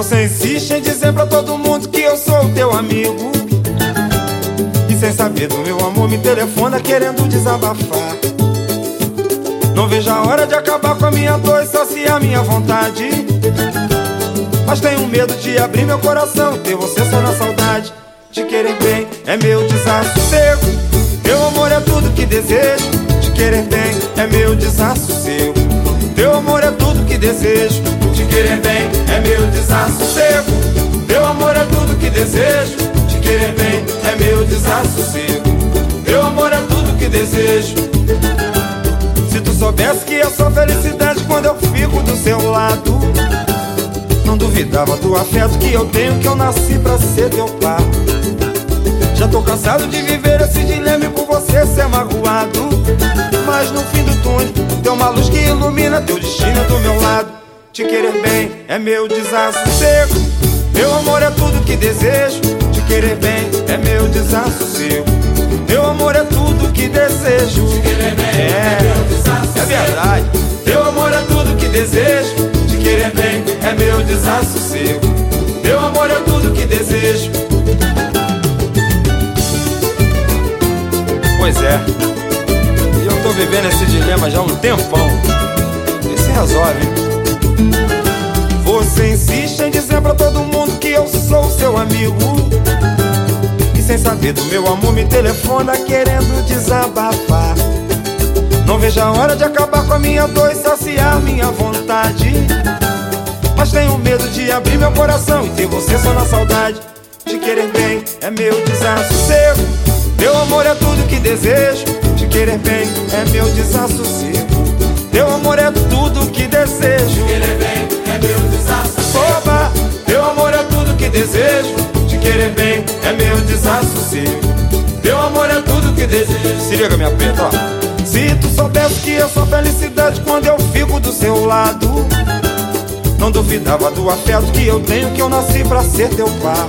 Você insiste em dizer pra todo mundo que eu sou teu amigo. E sem saber do meu amor, me telefona querendo desabafar. Não vejo a hora de acabar com a minha dor e saciar minha vontade. Mas tenho medo de abrir meu coração ter você só na saudade. Te querer bem é meu desassossego. Meu amor é tudo que desejo. Te querer bem é meu desassossego. Teu amor é tudo que desejo. Te querer bem meu desassossego. Teu amor é tudo que desejo. Te querer bem é meu desassossego. Teu amor é tudo que desejo. Se tu soubesse que é só felicidade quando eu fico do seu lado. Não duvidava do afeto que eu tenho, que eu nasci pra ser teu par. Já tô cansado de viver esse dilema e por você ser magoado. Mas no fim do túnel tem uma luz que ilumina teu destino do meu lado. Te querer bem é meu desassossego. Meu amor é tudo que desejo. Te querer bem é meu desassossego. Meu amor é tudo que desejo. Te querer bem é, é meu desassossego. É verdade. Teu amor é tudo que desejo. Te querer bem é meu desassossego. Meu amor é tudo que desejo. Pois é. E eu tô vivendo esse dilema já há um tempão. E se resolve. Você pra todo mundo que eu sou seu amigo. E sem saber do meu amor, me telefona querendo desabafar. Não vejo a hora de acabar com a minha dor e saciar minha vontade. Mas tenho medo de abrir meu coração e ter você só na saudade. Te querer bem é meu desassossego. Meu amor é tudo que desejo. Te querer bem é meu desassossego. Teu amor é tudo que desejo. Desejo. Te querer bem é meu desassossego. Teu amor é tudo que desejo. Se liga, minha preta, ó. Se tu soubesse que eu sou felicidade quando eu fico do seu lado. Não duvidava do afeto que eu tenho, que eu nasci pra ser teu par.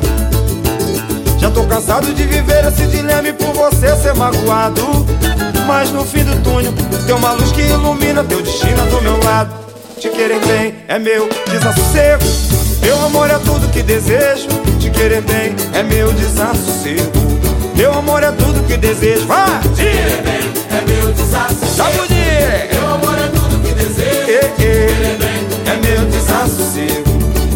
Já tô cansado de viver esse dilema e por você ser magoado. Mas no fim do túnel tem uma luz que ilumina teu destino do meu lado. Te querer bem é meu desassossego. Meu amor é tudo que desejo. Te querer bem é meu desassossego. Meu amor é tudo que desejo. Vai! Te querer bem é meu desassossego. Meu amor é tudo que desejo. Ei, Te ei. querer bem É meu desassossego.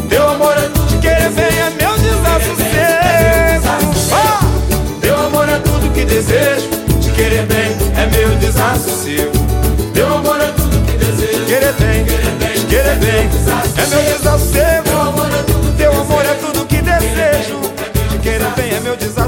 Teu amor é tudo. Te querer bem é meu desassossego. Teu amor é tudo que desejo. Te querer bem é meu desassossego. Teu amor é tudo que desejo. Te querer bem, te querer bem é meu desassossego. Teu amor é tudo que desejo. Te querer bem é meu desassossego.